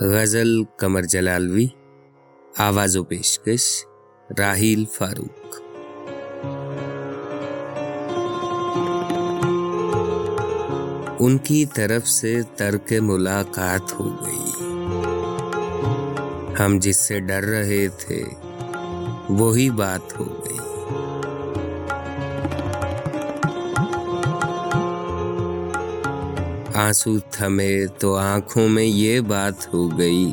غزل کمر جلالوی، آواز و پیشکش راہیل فاروق۔ ان کی طرف سے ترک ملاقات ہو گئی۔ ہم جس سے ڈر رہے تھے، وہی بات ہو گئی۔ آنسو تھمے تو آنکھوں میں یہ بات ہو گئی۔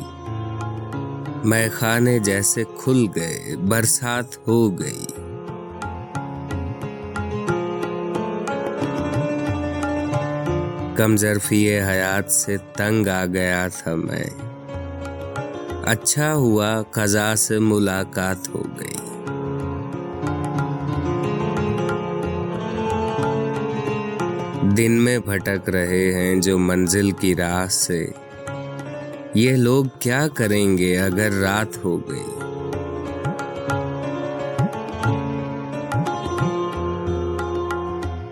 میں خانے جیسے کھل گئے، برسات ہو گئی۔ کم ظرفی حیات سے تنگ آ گیا تھا میں۔ اچھا ہوا قضا سے ملاقات ہو گئی۔ دن میں بھٹک رہے ہیں جو منزل کی راہ سے۔ یہ لوگ کیا کریں گے اگر رات ہو گئی؟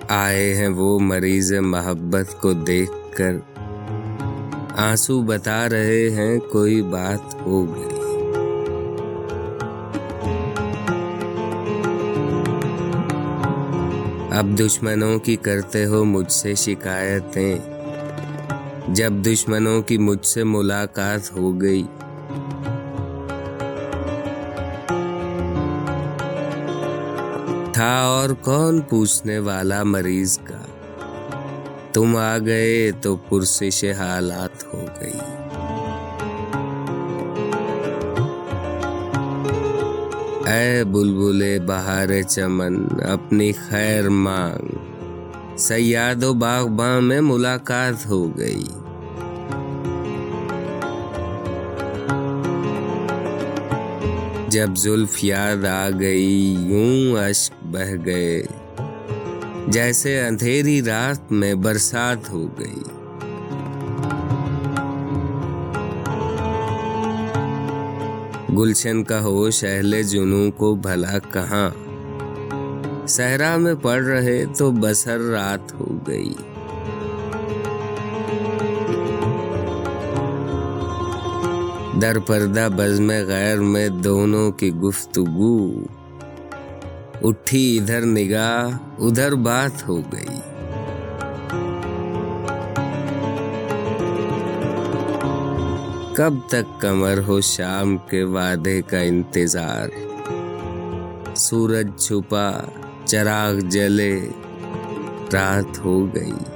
آئے ہیں وہ مریض محبت کو دیکھ کر۔ آنسو بتا رہے ہیں کوئی بات ہو گئی۔ اب دشمنوں کی کرتے ہو مجھ سے شکایتیں۔ جب دشمنوں کی مجھ سے ملاقات ہو گئی۔ تھا اور کون پوچھنے والا مریض کا؟ تم آ گئے تو پرسش حالات ہو گئی۔ اے بلبل بہار چمن، اپنی خیر مانگ۔ سیاد و باغباں میں ملاقات ہو گئی۔ جب زلف یاد آ گئی، یوں اشک بہ گئے۔ جیسے اندھیری رات میں برسات ہو گئی۔ گلشن کا ہوش اہل جنوں کو بھلا کہاں؟ صحرا میں پڑ رہے تو بسر رات ہو گئی۔ در پردہ بزم غیر میں دونوں کی گفتگو۔ اٹھی ادھر نگاہ، ادھر بات ہو گئی۔ کب تک کمر ہو شام کے وعدے کا انتظار؟ سورج چھپا، چراغ جلے، رات ہو گئی۔